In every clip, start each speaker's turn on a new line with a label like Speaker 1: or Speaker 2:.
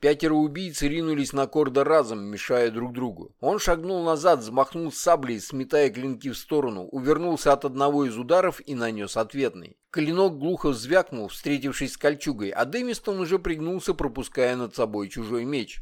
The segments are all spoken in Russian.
Speaker 1: Пятеро убийц ринулись на Корда разом, мешая друг другу. Он шагнул назад, взмахнул саблей, сметая клинки в сторону, увернулся от одного из ударов и нанес ответный. Клинок глухо взвякнул, встретившись с кольчугой, а Дэмистон уже пригнулся, пропуская над собой чужой меч.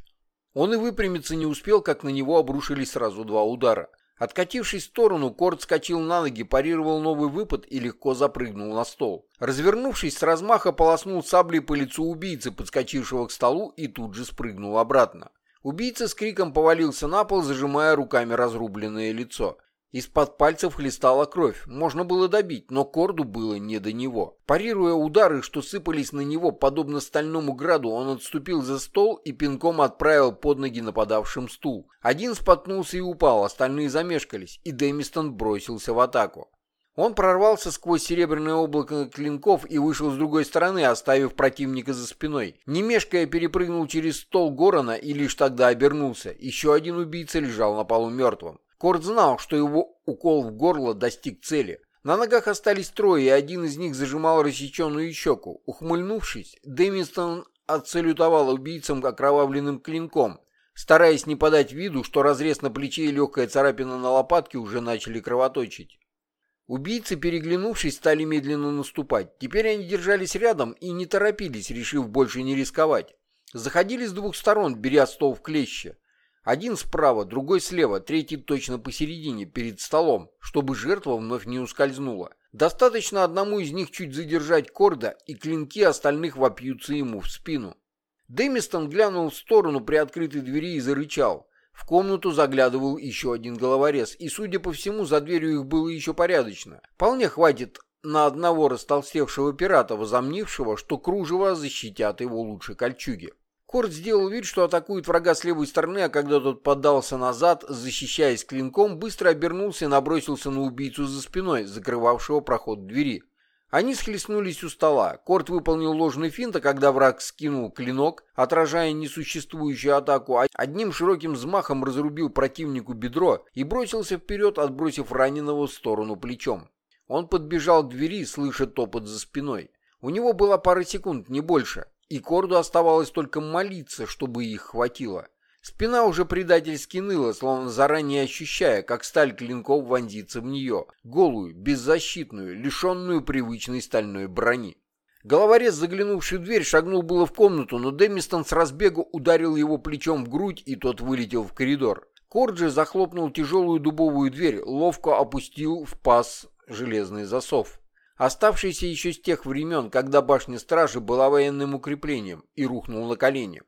Speaker 1: Он и выпрямиться не успел, как на него обрушились сразу два удара. Откатившись в сторону, Корт скочил на ноги, парировал новый выпад и легко запрыгнул на стол. Развернувшись с размаха, полоснул саблей по лицу убийцы, подскочившего к столу, и тут же спрыгнул обратно. Убийца с криком повалился на пол, зажимая руками разрубленное лицо. Из-под пальцев хлестала кровь. Можно было добить, но Корду было не до него. Парируя удары, что сыпались на него, подобно стальному граду, он отступил за стол и пинком отправил под ноги нападавшим стул. Один споткнулся и упал, остальные замешкались, и Дэмистон бросился в атаку. Он прорвался сквозь серебряное облако клинков и вышел с другой стороны, оставив противника за спиной. Не мешкая перепрыгнул через стол Горона и лишь тогда обернулся. Еще один убийца лежал на полу мертвым. Корт знал, что его укол в горло достиг цели. На ногах остались трое, и один из них зажимал рассеченную щеку. Ухмыльнувшись, Дэмистон отсалютовал убийцам окровавленным клинком, стараясь не подать виду, что разрез на плече и легкая царапина на лопатке уже начали кровоточить. Убийцы, переглянувшись, стали медленно наступать. Теперь они держались рядом и не торопились, решив больше не рисковать. Заходили с двух сторон, беря стол в клеще. Один справа, другой слева, третий точно посередине, перед столом, чтобы жертва вновь не ускользнула. Достаточно одному из них чуть задержать корда, и клинки остальных вопьются ему в спину. Дэмистон глянул в сторону при открытой двери и зарычал. В комнату заглядывал еще один головорез, и, судя по всему, за дверью их было еще порядочно. Вполне хватит на одного растолстевшего пирата, возомнившего, что кружево защитят его лучше кольчуги. Корт сделал вид, что атакует врага с левой стороны, а когда тот поддался назад, защищаясь клинком, быстро обернулся и набросился на убийцу за спиной, закрывавшего проход двери. Они схлестнулись у стола. Корт выполнил ложный финт, а когда враг скинул клинок, отражая несуществующую атаку, а одним широким взмахом разрубил противнику бедро и бросился вперед, отбросив раненого в сторону плечом. Он подбежал к двери, слыша топот за спиной. У него была пара секунд, не больше. И Корду оставалось только молиться, чтобы их хватило. Спина уже предательски ныла, словно заранее ощущая, как сталь клинков вонзится в нее, голую, беззащитную, лишенную привычной стальной брони. Головорез, заглянувший в дверь, шагнул было в комнату, но Демистон с разбегу ударил его плечом в грудь, и тот вылетел в коридор. Корджи захлопнул тяжелую дубовую дверь, ловко опустил в паз железный засов оставшийся еще с тех времен, когда башня стражи была военным укреплением, и рухнул на колени.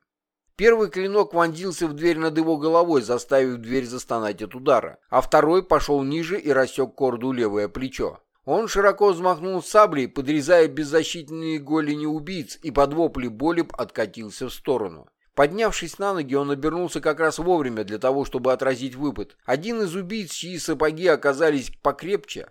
Speaker 1: Первый клинок вонзился в дверь над его головой, заставив дверь застонать от удара, а второй пошел ниже и рассек корду левое плечо. Он широко взмахнул саблей, подрезая беззащитные голени убийц, и под вопли боли откатился в сторону. Поднявшись на ноги, он обернулся как раз вовремя для того, чтобы отразить выпад. Один из убийц, чьи сапоги оказались покрепче,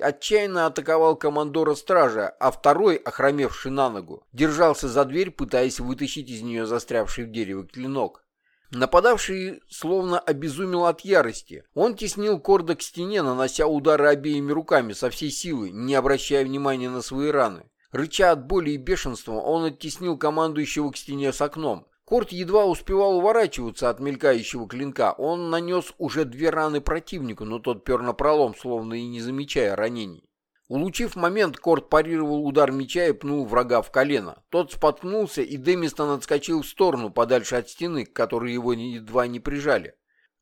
Speaker 1: отчаянно атаковал командора стража, а второй, охромевший на ногу, держался за дверь, пытаясь вытащить из нее застрявший в дереве клинок. Нападавший словно обезумел от ярости. Он теснил Корда к стене, нанося удары обеими руками со всей силы, не обращая внимания на свои раны. Рыча от боли и бешенства, он оттеснил командующего к стене с окном. Корт едва успевал уворачиваться от мелькающего клинка. Он нанес уже две раны противнику, но тот пер на пролом, словно и не замечая ранений. Улучив момент, Корт парировал удар меча и пнул врага в колено. Тот споткнулся, и Демистон отскочил в сторону, подальше от стены, к которой его едва не прижали.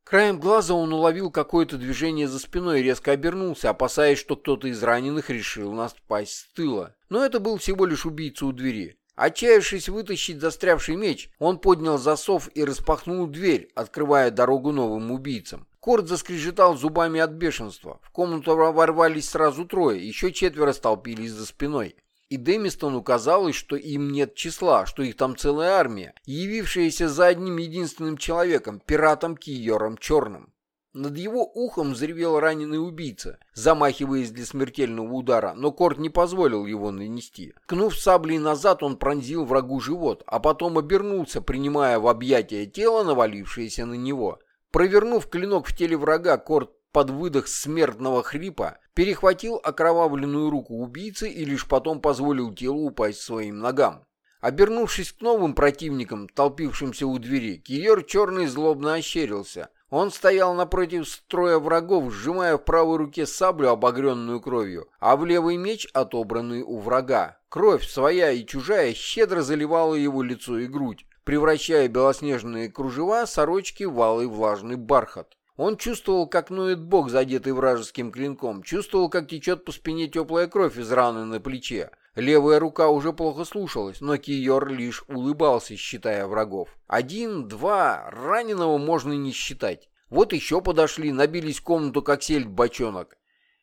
Speaker 1: Краем глаза он уловил какое-то движение за спиной и резко обернулся, опасаясь, что кто-то из раненых решил напасть с тыла. Но это был всего лишь убийца у двери. Отчаявшись вытащить застрявший меч, он поднял засов и распахнул дверь, открывая дорогу новым убийцам. Корт заскрежетал зубами от бешенства. В комнату ворвались сразу трое, еще четверо столпились за спиной. И Демистону казалось, что им нет числа, что их там целая армия, явившаяся за одним единственным человеком, пиратом Киером Черным. Над его ухом взревел раненый убийца, замахиваясь для смертельного удара, но Корт не позволил его нанести. Кнув саблей назад, он пронзил врагу живот, а потом обернулся, принимая в объятия тело, навалившееся на него. Провернув клинок в теле врага, Корт под выдох смертного хрипа перехватил окровавленную руку убийцы и лишь потом позволил телу упасть своим ногам. Обернувшись к новым противникам, толпившимся у двери, Киер черный злобно ощерился. Он стоял напротив строя врагов, сжимая в правой руке саблю, обогренную кровью, а в левый меч, отобранный у врага. Кровь, своя и чужая, щедро заливала его лицо и грудь, превращая белоснежные кружева сорочки в алый влажный бархат. Он чувствовал, как ноет бок, задетый вражеским клинком, чувствовал, как течет по спине теплая кровь из раны на плече. Левая рука уже плохо слушалась, но Киор лишь улыбался, считая врагов. Один, два, раненого можно не считать. Вот еще подошли, набились в комнату, как сельдь бочонок.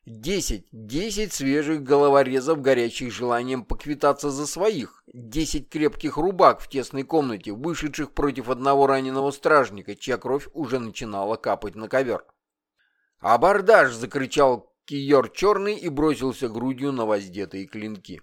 Speaker 1: Десять, десять свежих головорезов, горячих желанием поквитаться за своих. Десять крепких рубак в тесной комнате, вышедших против одного раненого стражника, чья кровь уже начинала капать на ковер. «Абордаж!» — закричал Киер черный и бросился грудью на воздетые клинки.